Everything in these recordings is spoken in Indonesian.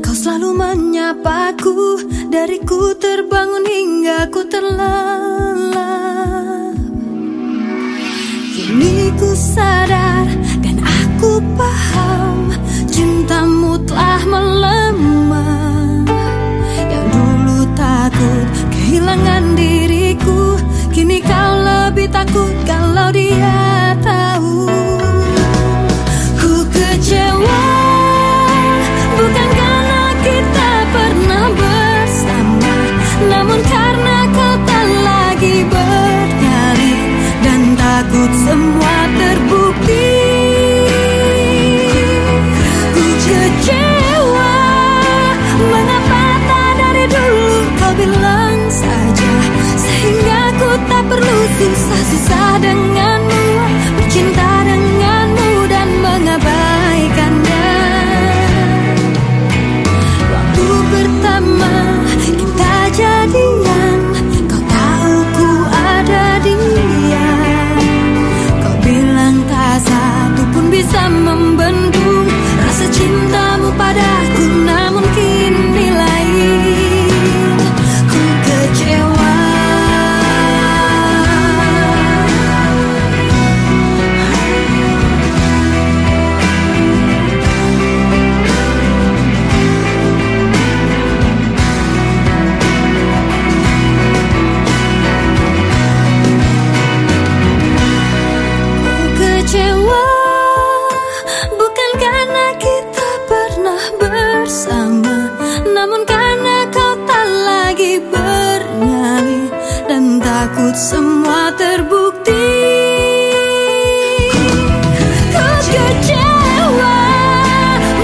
kau selalu menyapaku. Dariku terbangun hingga ku terlelap. Sisa-sisa dengan takut semua terbukti. Ku kecewa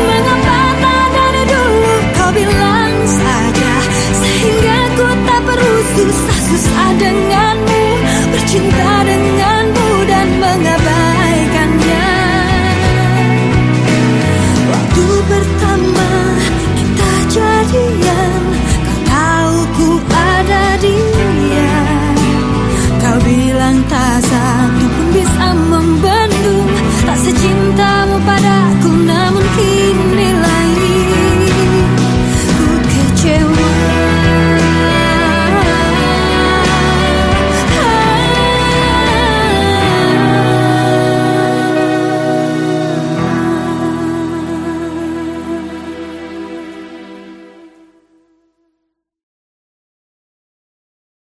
Mengapa tak dari dulu? Kau bilang saja Sehingga ku tak perlu susah-susah denganmu. Bercinta denganmu dan mengabaikannya. Waktu bertemu